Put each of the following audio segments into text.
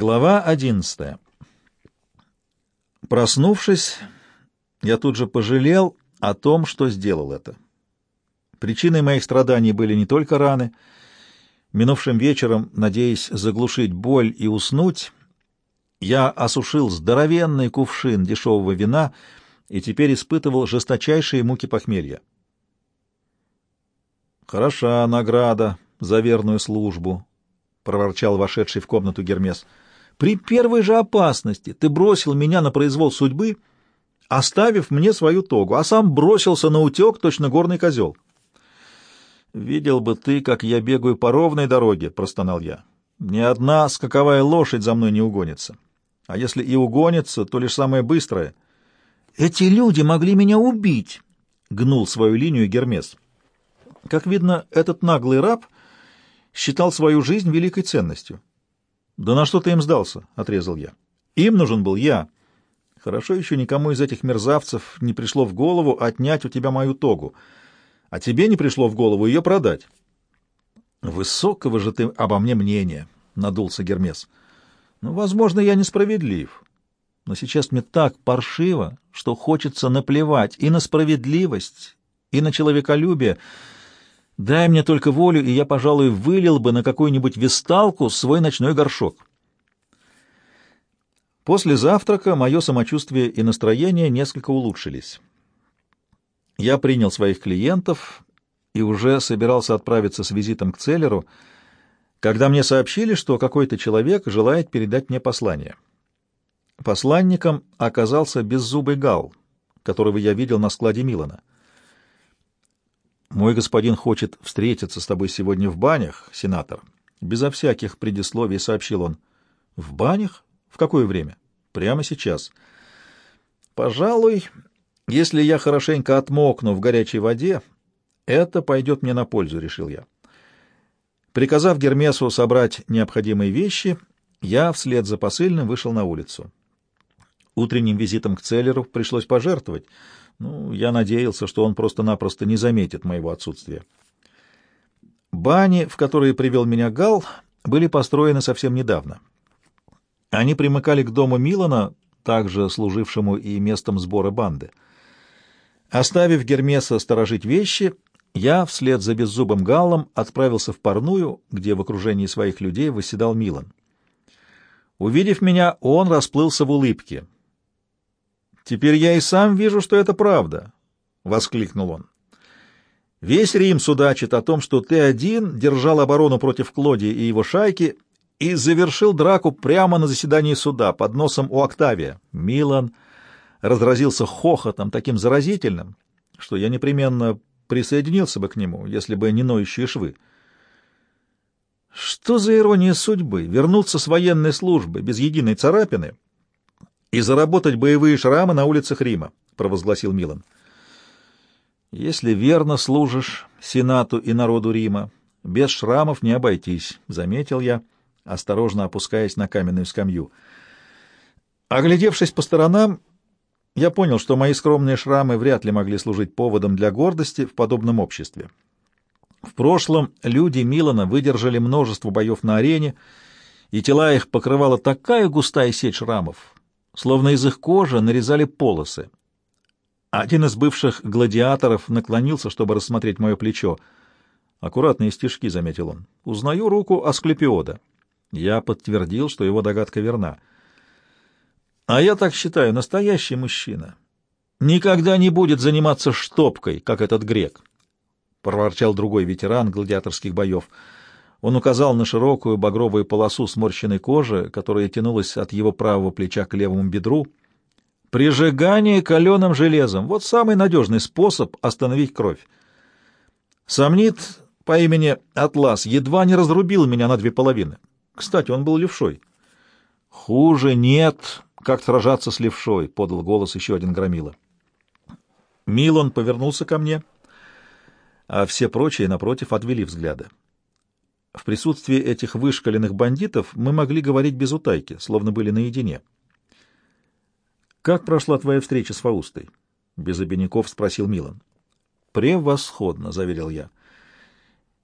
Глава одиннадцатая. Проснувшись, я тут же пожалел о том, что сделал это. Причиной моих страданий были не только раны. Минувшим вечером, надеясь заглушить боль и уснуть, я осушил здоровенный кувшин дешевого вина и теперь испытывал жесточайшие муки похмелья. «Хороша награда за верную службу», — проворчал вошедший в комнату Гермес. «При первой же опасности ты бросил меня на произвол судьбы, оставив мне свою тогу, а сам бросился на утек, точно горный козел». «Видел бы ты, как я бегаю по ровной дороге», — простонал я. «Ни одна скаковая лошадь за мной не угонится. А если и угонится, то лишь самая быстрая». «Эти люди могли меня убить», — гнул свою линию Гермес. Как видно, этот наглый раб считал свою жизнь великой ценностью. «Да на что ты им сдался?» — отрезал я. «Им нужен был я. Хорошо еще никому из этих мерзавцев не пришло в голову отнять у тебя мою тогу, а тебе не пришло в голову ее продать». «Высокого же ты обо мне мнения», — надулся Гермес. «Ну, возможно, я несправедлив, но сейчас мне так паршиво, что хочется наплевать и на справедливость, и на человеколюбие». Дай мне только волю, и я, пожалуй, вылил бы на какую-нибудь висталку свой ночной горшок. После завтрака мое самочувствие и настроение несколько улучшились. Я принял своих клиентов и уже собирался отправиться с визитом к Целлеру, когда мне сообщили, что какой-то человек желает передать мне послание. Посланником оказался беззубый гал, которого я видел на складе Милана. Мой господин хочет встретиться с тобой сегодня в банях, сенатор. Безо всяких предисловий сообщил он. В банях? В какое время? Прямо сейчас. Пожалуй, если я хорошенько отмокну в горячей воде, это пойдет мне на пользу, решил я. Приказав Гермесу собрать необходимые вещи, я вслед за посыльным вышел на улицу. Утренним визитом к Целлеру пришлось пожертвовать — ну, я надеялся, что он просто-напросто не заметит моего отсутствия. Бани, в которые привел меня Гал, были построены совсем недавно. Они примыкали к дому Милана, также служившему и местом сбора банды. Оставив Гермеса сторожить вещи, я вслед за беззубым Галлом отправился в парную, где в окружении своих людей восседал Милан. Увидев меня, он расплылся в улыбке — Теперь я и сам вижу, что это правда, — воскликнул он. Весь Рим судачит о том, что ты один держал оборону против Клодии и его шайки и завершил драку прямо на заседании суда под носом у Октавия. Милан разразился хохотом таким заразительным, что я непременно присоединился бы к нему, если бы не ноющие швы. Что за ирония судьбы — вернуться с военной службы без единой царапины — и заработать боевые шрамы на улицах Рима, — провозгласил Милан. Если верно служишь Сенату и народу Рима, без шрамов не обойтись, — заметил я, осторожно опускаясь на каменную скамью. Оглядевшись по сторонам, я понял, что мои скромные шрамы вряд ли могли служить поводом для гордости в подобном обществе. В прошлом люди Милана выдержали множество боев на арене, и тела их покрывала такая густая сеть шрамов, словно из их кожи нарезали полосы. Один из бывших гладиаторов наклонился, чтобы рассмотреть мое плечо. «Аккуратные стежки», — заметил он. «Узнаю руку Асклепиода». Я подтвердил, что его догадка верна. «А я так считаю, настоящий мужчина никогда не будет заниматься штопкой, как этот грек», — проворчал другой ветеран гладиаторских боев. Он указал на широкую багровую полосу сморщенной кожи, которая тянулась от его правого плеча к левому бедру. Прижигание каленым железом — вот самый надежный способ остановить кровь. Сомнит по имени Атлас едва не разрубил меня на две половины. Кстати, он был левшой. «Хуже нет, как сражаться с левшой», — подал голос еще один громила. Милон повернулся ко мне, а все прочие, напротив, отвели взгляды. В присутствии этих вышкаленных бандитов мы могли говорить без утайки, словно были наедине. «Как прошла твоя встреча с Фаустой?» — без обиняков спросил Милан. «Превосходно», — заверил я.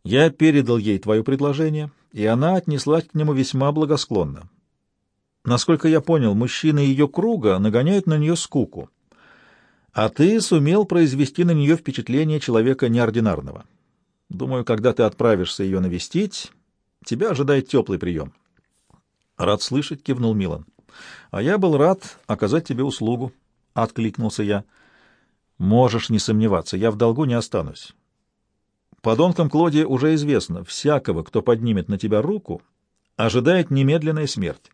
«Я передал ей твое предложение, и она отнеслась к нему весьма благосклонно. Насколько я понял, мужчины ее круга нагоняют на нее скуку, а ты сумел произвести на нее впечатление человека неординарного. Думаю, когда ты отправишься ее навестить, тебя ожидает теплый прием. — Рад слышать, — кивнул Милан. — А я был рад оказать тебе услугу, — откликнулся я. — Можешь не сомневаться, я в долгу не останусь. Подонкам Клоди уже известно, всякого, кто поднимет на тебя руку, ожидает немедленная смерть.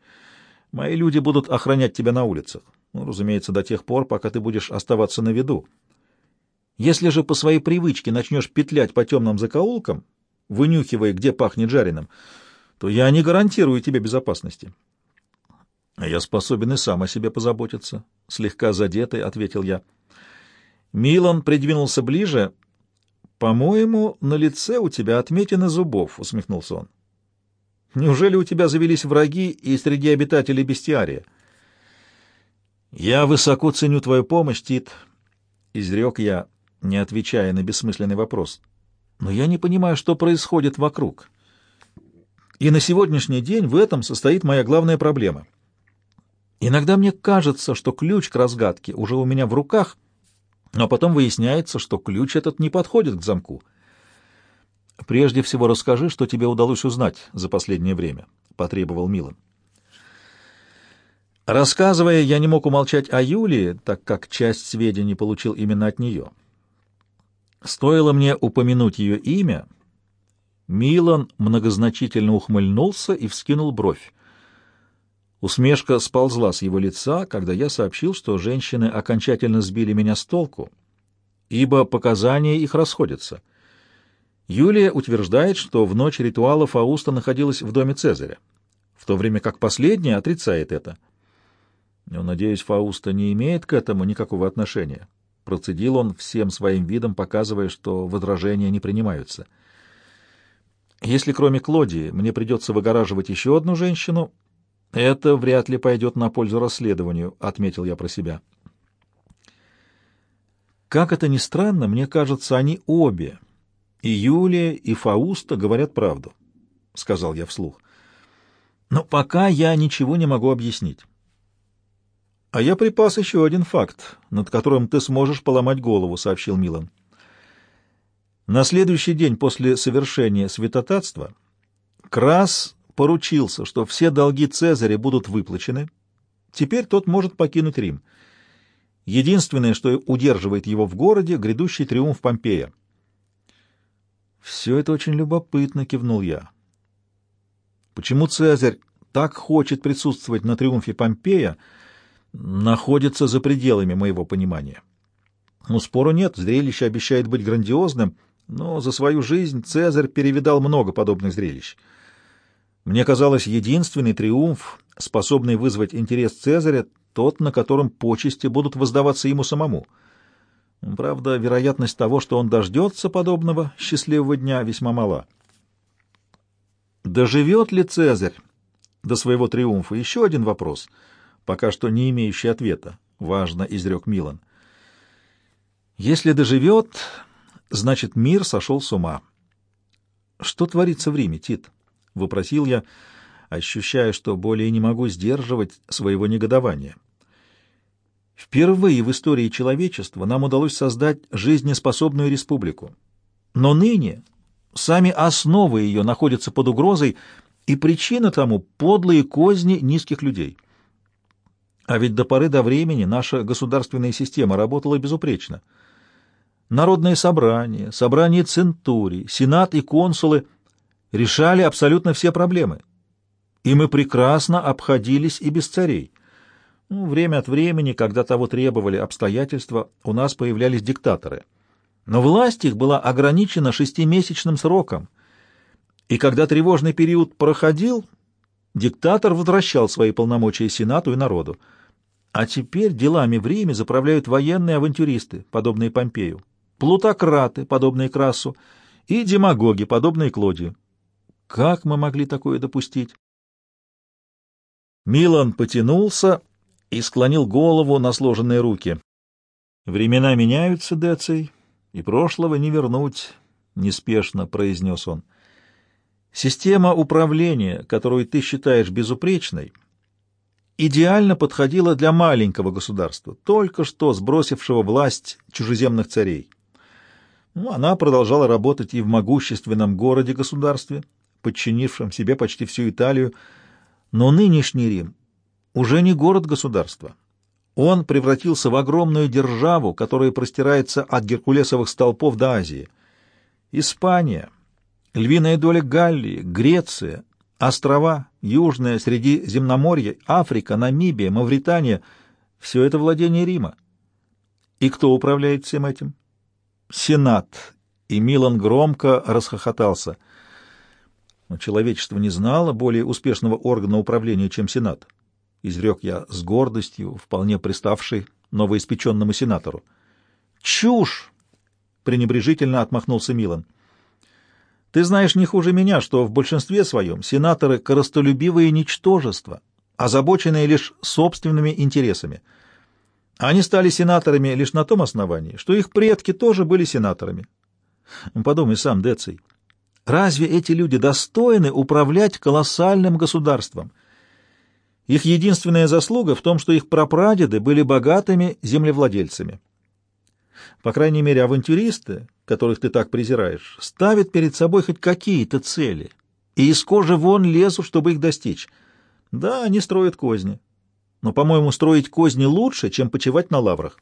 Мои люди будут охранять тебя на улицах. Ну, разумеется, до тех пор, пока ты будешь оставаться на виду. Если же по своей привычке начнешь петлять по темным закоулкам, вынюхивая, где пахнет жареным, то я не гарантирую тебе безопасности. — Я способен и сам о себе позаботиться, — слегка задетый, — ответил я. Милан придвинулся ближе. — По-моему, на лице у тебя отметины зубов, — усмехнулся он. — Неужели у тебя завелись враги и среди обитателей бестиария? — Я высоко ценю твою помощь, Тит, — изрек я, не отвечая на бессмысленный вопрос. — Но я не понимаю, что происходит вокруг. И на сегодняшний день в этом состоит моя главная проблема — Иногда мне кажется, что ключ к разгадке уже у меня в руках, но потом выясняется, что ключ этот не подходит к замку. «Прежде всего расскажи, что тебе удалось узнать за последнее время», — потребовал Милан. Рассказывая, я не мог умолчать о Юлии, так как часть сведений получил именно от нее. Стоило мне упомянуть ее имя, Милан многозначительно ухмыльнулся и вскинул бровь. Усмешка сползла с его лица, когда я сообщил, что женщины окончательно сбили меня с толку, ибо показания их расходятся. Юлия утверждает, что в ночь ритуала Фауста находилась в доме Цезаря, в то время как последняя отрицает это. Но, надеюсь, Фауста не имеет к этому никакого отношения. Процедил он всем своим видом, показывая, что возражения не принимаются. Если кроме Клодии мне придется выгораживать еще одну женщину, это вряд ли пойдет на пользу расследованию, отметил я про себя. Как это ни странно, мне кажется, они обе, и Юлия, и Фауста, говорят правду, сказал я вслух. Но пока я ничего не могу объяснить. А я припас еще один факт, над которым ты сможешь поломать голову, сообщил Милан. На следующий день после совершения святотатства Крас поручился, что все долги Цезаря будут выплачены, теперь тот может покинуть Рим. Единственное, что удерживает его в городе, — грядущий триумф Помпея. «Все это очень любопытно», — кивнул я. «Почему Цезарь так хочет присутствовать на триумфе Помпея, находится за пределами моего понимания. Ну, спору нет, зрелище обещает быть грандиозным, но за свою жизнь Цезарь перевидал много подобных зрелищ». Мне казалось, единственный триумф, способный вызвать интерес Цезаря, тот, на котором почести будут воздаваться ему самому. Правда, вероятность того, что он дождется подобного счастливого дня, весьма мала. Доживет ли Цезарь до своего триумфа? Еще один вопрос, пока что не имеющий ответа, важно изрек Милан. Если доживет, значит мир сошел с ума. Что творится в Риме, Тит? — вопросил я, ощущая, что более не могу сдерживать своего негодования. Впервые в истории человечества нам удалось создать жизнеспособную республику. Но ныне сами основы ее находятся под угрозой, и причина тому — подлые козни низких людей. А ведь до поры до времени наша государственная система работала безупречно. Народные собрания, собрания центурий, сенат и консулы — решали абсолютно все проблемы. И мы прекрасно обходились и без царей. Ну, время от времени, когда того требовали обстоятельства, у нас появлялись диктаторы. Но власть их была ограничена шестимесячным сроком. И когда тревожный период проходил, диктатор возвращал свои полномочия Сенату и народу. А теперь делами в Риме заправляют военные авантюристы, подобные Помпею, плутократы, подобные Красу, и демагоги, подобные Клодию. Как мы могли такое допустить? Милан потянулся и склонил голову на сложенные руки. «Времена меняются, Деций, и прошлого не вернуть», — неспешно произнес он. «Система управления, которую ты считаешь безупречной, идеально подходила для маленького государства, только что сбросившего власть чужеземных царей. Ну, она продолжала работать и в могущественном городе-государстве, подчинившем себе почти всю Италию, но нынешний Рим уже не город-государство. Он превратился в огромную державу, которая простирается от Геркулесовых столпов до Азии. Испания, львиная доля Галлии, Греция, острова, Южное Средиземноморье, Африка, Намибия, Мавритания — все это владение Рима. И кто управляет всем этим? Сенат. И Милан громко расхохотался. Но человечество не знало более успешного органа управления, чем Сенат. Изрек я с гордостью, вполне приставший новоиспеченному сенатору. «Чушь!» — пренебрежительно отмахнулся Милан. «Ты знаешь не хуже меня, что в большинстве своем сенаторы — коростолюбивые ничтожества, озабоченные лишь собственными интересами». Они стали сенаторами лишь на том основании, что их предки тоже были сенаторами. Подумай сам, Деций, разве эти люди достойны управлять колоссальным государством? Их единственная заслуга в том, что их прапрадеды были богатыми землевладельцами. По крайней мере, авантюристы, которых ты так презираешь, ставят перед собой хоть какие-то цели и из кожи вон лезут, чтобы их достичь. Да, они строят козни но, по-моему, строить козни лучше, чем почивать на лаврах.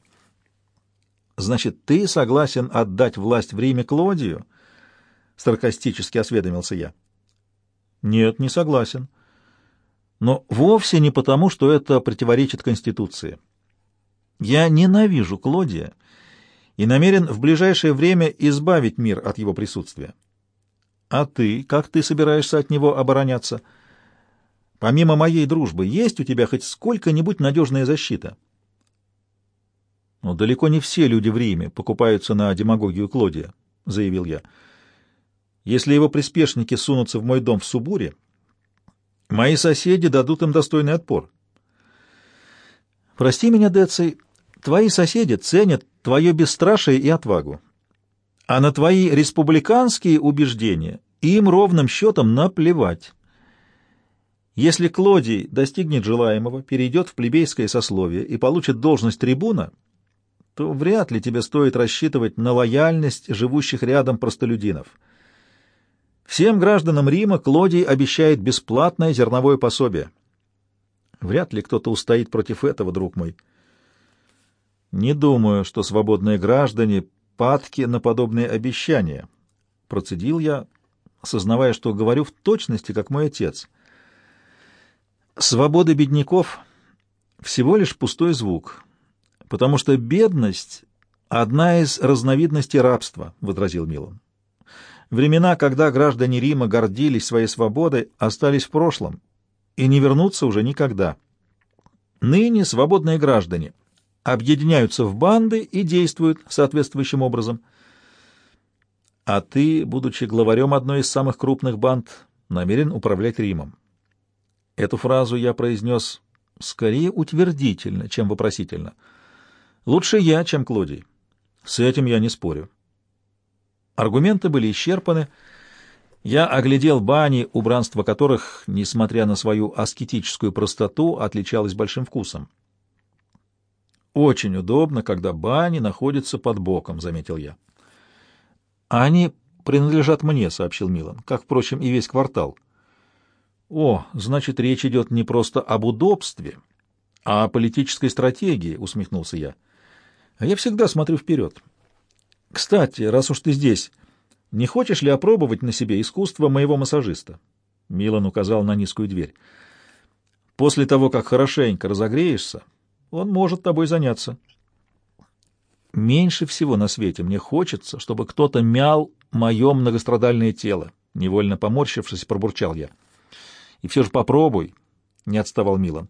Значит, ты согласен отдать власть в Риме Клодию? Саркастически осведомился я. Нет, не согласен. Но вовсе не потому, что это противоречит Конституции. Я ненавижу Клодия и намерен в ближайшее время избавить мир от его присутствия. А ты, как ты собираешься от него обороняться — Помимо моей дружбы, есть у тебя хоть сколько-нибудь надежная защита? Но далеко не все люди в Риме покупаются на демагогию Клодия, — заявил я. Если его приспешники сунутся в мой дом в Субуре, мои соседи дадут им достойный отпор. Прости меня, Деций, твои соседи ценят твое бесстрашие и отвагу, а на твои республиканские убеждения им ровным счетом наплевать. Если Клодий достигнет желаемого, перейдет в плебейское сословие и получит должность трибуна, то вряд ли тебе стоит рассчитывать на лояльность живущих рядом простолюдинов. Всем гражданам Рима Клодий обещает бесплатное зерновое пособие. Вряд ли кто-то устоит против этого, друг мой. Не думаю, что свободные граждане падки на подобные обещания. Процедил я, сознавая, что говорю в точности, как мой отец — Свобода бедняков — всего лишь пустой звук, потому что бедность — одна из разновидностей рабства, — возразил Милан. Времена, когда граждане Рима гордились своей свободой, остались в прошлом и не вернутся уже никогда. Ныне свободные граждане объединяются в банды и действуют соответствующим образом. А ты, будучи главарем одной из самых крупных банд, намерен управлять Римом. Эту фразу я произнес скорее утвердительно, чем вопросительно. Лучше я, чем Клодий. С этим я не спорю. Аргументы были исчерпаны. Я оглядел бани, убранство которых, несмотря на свою аскетическую простоту, отличалось большим вкусом. «Очень удобно, когда бани находятся под боком», — заметил я. «Они принадлежат мне», — сообщил Милан, — «как, впрочем, и весь квартал». О, значит, речь идет не просто об удобстве, а о политической стратегии, усмехнулся я. А я всегда смотрю вперед. Кстати, раз уж ты здесь, не хочешь ли опробовать на себе искусство моего массажиста? Милан указал на низкую дверь. После того, как хорошенько разогреешься, он может тобой заняться. Меньше всего на свете мне хочется, чтобы кто-то мял мое многострадальное тело. Невольно поморщившись, пробурчал я. И все же попробуй, — не отставал Милан.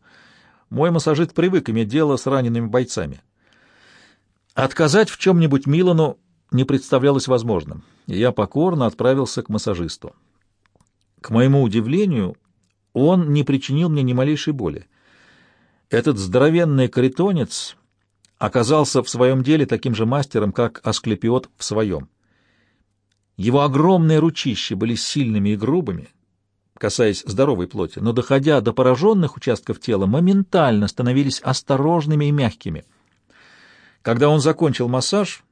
Мой массажист привык иметь дело с ранеными бойцами. Отказать в чем-нибудь Милану не представлялось возможным, и я покорно отправился к массажисту. К моему удивлению, он не причинил мне ни малейшей боли. Этот здоровенный каритонец оказался в своем деле таким же мастером, как Асклепиот в своем. Его огромные ручища были сильными и грубыми, касаясь здоровой плоти, но, доходя до пораженных участков тела, моментально становились осторожными и мягкими. Когда он закончил массаж,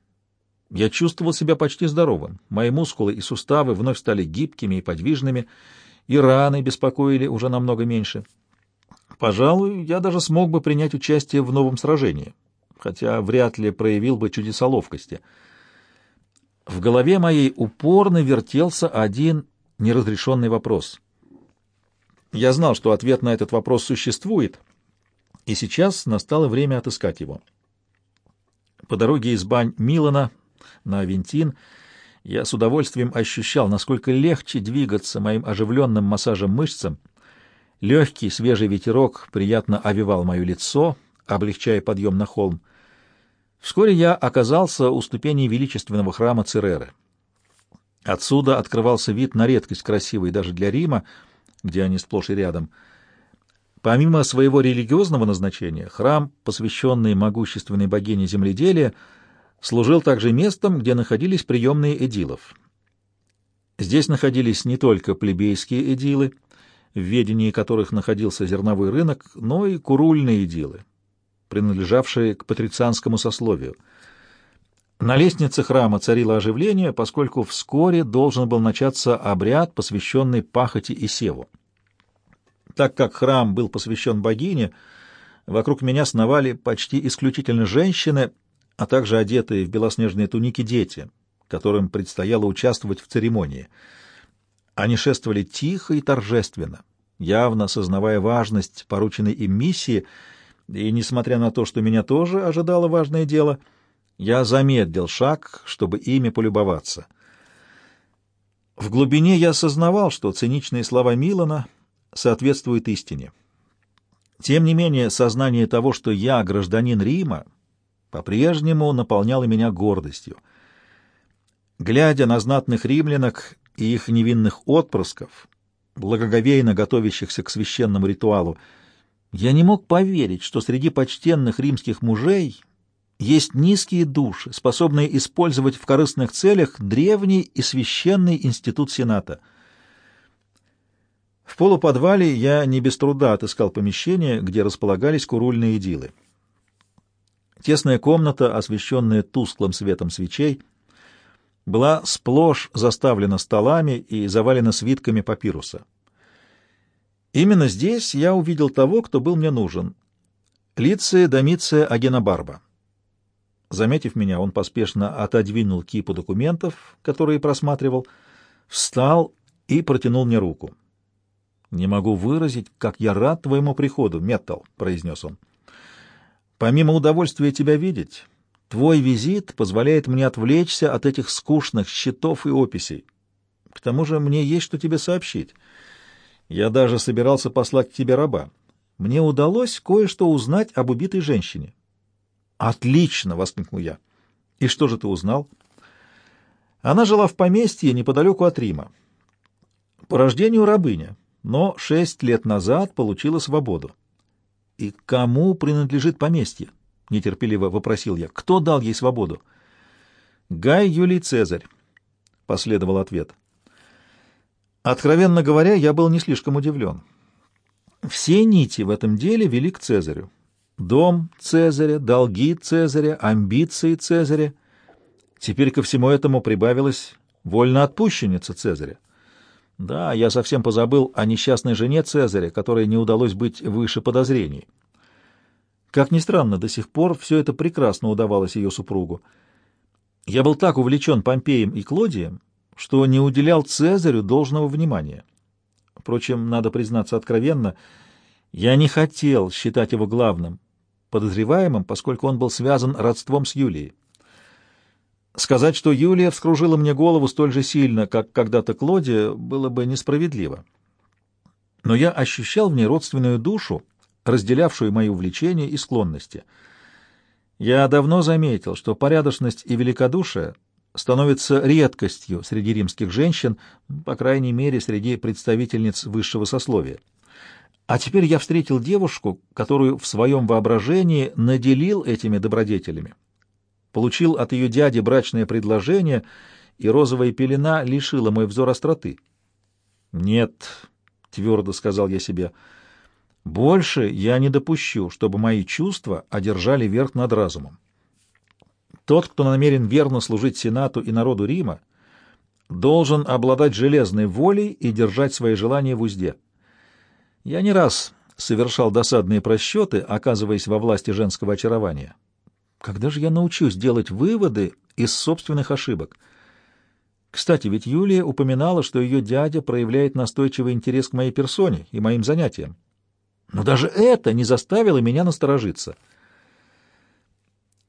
я чувствовал себя почти здоровым. Мои мускулы и суставы вновь стали гибкими и подвижными, и раны беспокоили уже намного меньше. Пожалуй, я даже смог бы принять участие в новом сражении, хотя вряд ли проявил бы чудеса ловкости. В голове моей упорно вертелся один неразрешенный вопрос. Я знал, что ответ на этот вопрос существует, и сейчас настало время отыскать его. По дороге из бань Милана на Авентин я с удовольствием ощущал, насколько легче двигаться моим оживленным массажем мышцам. Легкий свежий ветерок приятно овивал мое лицо, облегчая подъем на холм. Вскоре я оказался у ступеней величественного храма Цереры. Отсюда открывался вид на редкость красивый даже для Рима, где они сплошь и рядом. Помимо своего религиозного назначения, храм, посвященный могущественной богине земледелия, служил также местом, где находились приемные эдилов. Здесь находились не только плебейские эдилы, в ведении которых находился зерновой рынок, но и курульные эдилы, принадлежавшие к патрицианскому сословию. На лестнице храма царило оживление, поскольку вскоре должен был начаться обряд, посвященный пахоте и севу. Так как храм был посвящен богине, вокруг меня сновали почти исключительно женщины, а также одетые в белоснежные туники дети, которым предстояло участвовать в церемонии. Они шествовали тихо и торжественно, явно сознавая важность порученной им миссии, и, несмотря на то, что меня тоже ожидало важное дело, я замедлил шаг, чтобы ими полюбоваться. В глубине я осознавал, что циничные слова Милана соответствуют истине. Тем не менее, сознание того, что я гражданин Рима, по-прежнему наполняло меня гордостью. Глядя на знатных римлянок и их невинных отпрысков, благоговейно готовящихся к священному ритуалу, я не мог поверить, что среди почтенных римских мужей есть низкие души, способные использовать в корыстных целях древний и священный институт Сената. В полуподвале я не без труда отыскал помещение, где располагались курульные идилы. Тесная комната, освещенная тусклым светом свечей, была сплошь заставлена столами и завалена свитками папируса. Именно здесь я увидел того, кто был мне нужен — Лиция Домиция Агенобарба. Заметив меня, он поспешно отодвинул кипу документов, которые просматривал, встал и протянул мне руку. «Не могу выразить, как я рад твоему приходу, Меттал», — произнес он. Помимо удовольствия тебя видеть, твой визит позволяет мне отвлечься от этих скучных счетов и описей. К тому же мне есть что тебе сообщить. Я даже собирался послать к тебе раба. Мне удалось кое-что узнать об убитой женщине. «Отлично!» — воскликнул я. «И что же ты узнал?» Она жила в поместье неподалеку от Рима. По рождению рабыня, но шесть лет назад получила свободу. «И кому принадлежит поместье?» — нетерпеливо вопросил я. «Кто дал ей свободу?» «Гай Юлий Цезарь», — последовал ответ. Откровенно говоря, я был не слишком удивлен. Все нити в этом деле вели к Цезарю. Дом Цезаря, долги Цезаря, амбиции Цезаря. Теперь ко всему этому прибавилась вольноотпущенница Цезаря. Да, я совсем позабыл о несчастной жене Цезаря, которой не удалось быть выше подозрений. Как ни странно, до сих пор все это прекрасно удавалось ее супругу. Я был так увлечен Помпеем и Клодием, что не уделял Цезарю должного внимания. Впрочем, надо признаться откровенно, я не хотел считать его главным подозреваемым, поскольку он был связан родством с Юлией. Сказать, что Юлия вскружила мне голову столь же сильно, как когда-то Клодия, было бы несправедливо. Но я ощущал в ней родственную душу, разделявшую мои увлечения и склонности. Я давно заметил, что порядочность и великодушие становятся редкостью среди римских женщин, по крайней мере, среди представительниц высшего сословия. А теперь я встретил девушку, которую в своем воображении наделил этими добродетелями получил от ее дяди брачное предложение, и розовая пелена лишила мой взор остроты. Нет, твердо сказал я себе. Больше я не допущу, чтобы мои чувства одержали верх над разумом. Тот, кто намерен верно служить Сенату и народу Рима, должен обладать железной волей и держать свои желания в узде. Я не раз совершал досадные просчеты, оказываясь во власти женского очарования. Когда же я научусь делать выводы из собственных ошибок? Кстати, ведь Юлия упоминала, что ее дядя проявляет настойчивый интерес к моей персоне и моим занятиям. Но даже это не заставило меня насторожиться —